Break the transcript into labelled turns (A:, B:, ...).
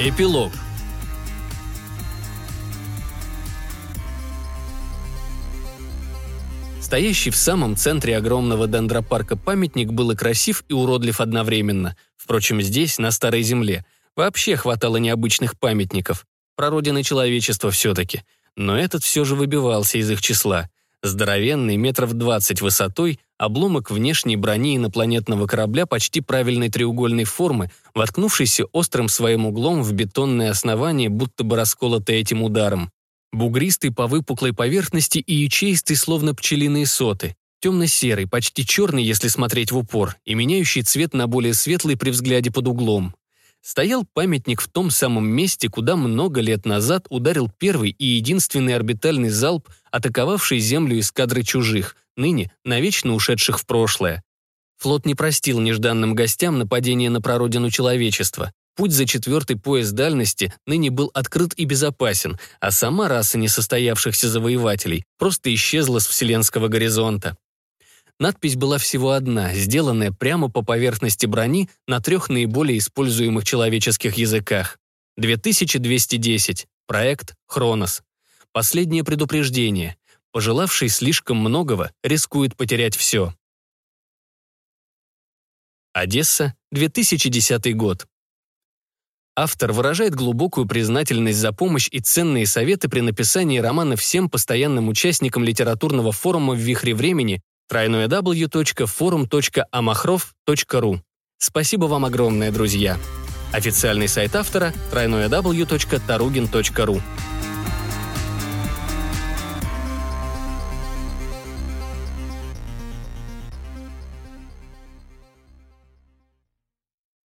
A: Эпилог Стоящий в самом центре огромного дендропарка памятник был и красив, и уродлив одновременно. Впрочем, здесь, на Старой Земле, вообще хватало необычных памятников. Прародины человечества все-таки. Но этот все же выбивался из их числа. Здоровенный, метров двадцать высотой, обломок внешней брони инопланетного корабля почти правильной треугольной формы, воткнувшийся острым своим углом в бетонное основание, будто бы расколотое этим ударом. Бугристый по выпуклой поверхности и ячеистый, словно пчелиные соты. Темно-серый, почти черный, если смотреть в упор, и меняющий цвет на более светлый при взгляде под углом. Стоял памятник в том самом месте, куда много лет назад ударил первый и единственный орбитальный залп, атаковавший Землю из кадры чужих, ныне навечно ушедших в прошлое. Флот не простил нежданным гостям нападения на прародину человечества. Путь за четвертый пояс дальности ныне был открыт и безопасен, а сама раса несостоявшихся завоевателей просто исчезла с вселенского горизонта. Надпись была всего одна, сделанная прямо по поверхности брони на трех наиболее используемых человеческих языках. 2210. Проект «Хронос». Последнее предупреждение. Пожелавший слишком многого рискует потерять все. Одесса, 2010 год. Автор выражает глубокую признательность за помощь и ценные советы при написании романа всем постоянным участникам литературного форума в «Вихре времени» www.forum.amachrov.ru. Спасибо вам огромное, друзья. Официальный сайт автора www.tarugin.ru.